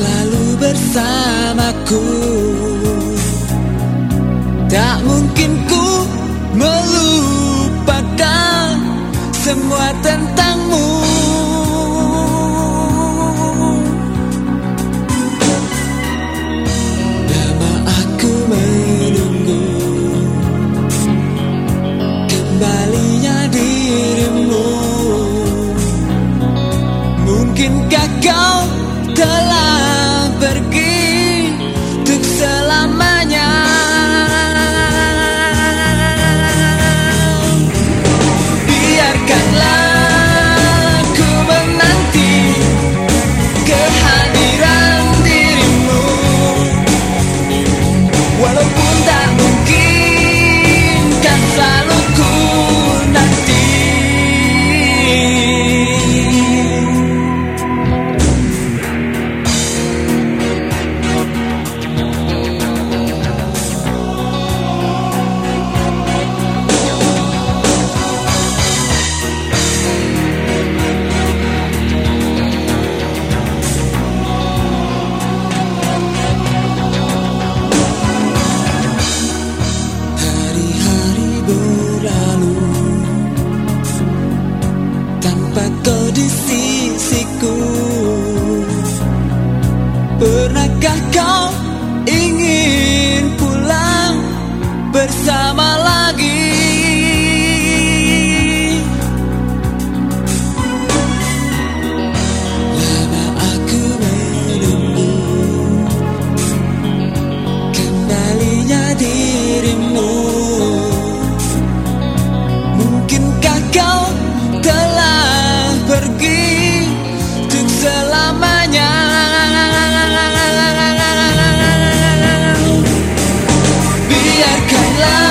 selalu bersamaku. Tak mungkin ku melupakan semua tentangmu. Nama aku menunggu. Kembalinya dirimu. Mungkinkah kau telah better give love.